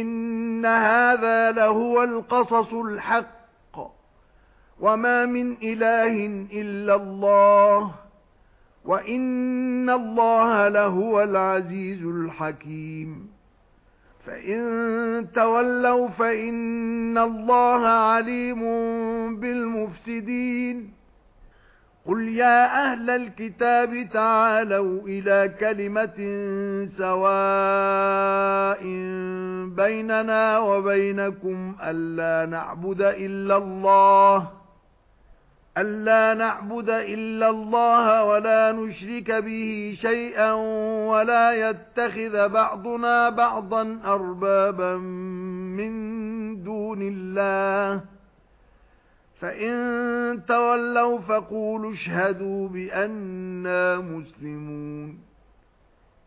إِنَّ هَذَا لَهُوَ الْقَصَصُ الْحَقُّ. وَمَا مِنْ إِلَٰهٍ إِلَّا اللَّهُ. وَإِنَّ اللَّهَ لَهُوَ الْعَزِيزُ الْحَكِيمُ. فَإِن تَوَلَّوْا فَإِنَّ اللَّهَ عَلِيمٌ بِالْمُفْسِدِينَ. قُلْ يَا أَهْلَ الْكِتَابِ تَعَالَوْا إِلَى كَلِمَةٍ سَوَاءٍ بَيْنَنَا وَبَيْنَكُمْ أَلَّا نَعْبُدَ إِلَّا اللَّهَ أَلَّا نَعْبُدَ إِلَّا اللَّهَ وَلَا نُشْرِكَ بِهِ شَيْئًا وَلَا يَتَّخِذَ بَعْضُنَا بَعْضًا أَرْبَابًا مِنْ دُونِ اللَّهِ. فَإِن تَوَلَّوْا فَقُولُوا اشْهَدُوا بِأَنَّا مُسْلِمُونَ.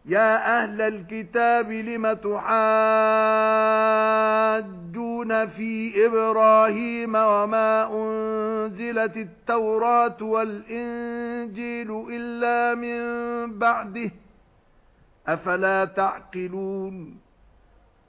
يَا أَهْلَ الْكِتَابِ لِمَ تُحَاجُّونَ فِي إِبْرَاهِيمَ وَمَا أُنْزِلَتِ التَّوْرَاةُ وَالْإِنْجِيلُ إِلَّا مِنْ بَعْدِهِ أَفَلَا تَعْقِلُونَ